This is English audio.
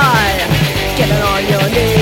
high, getting on your knees.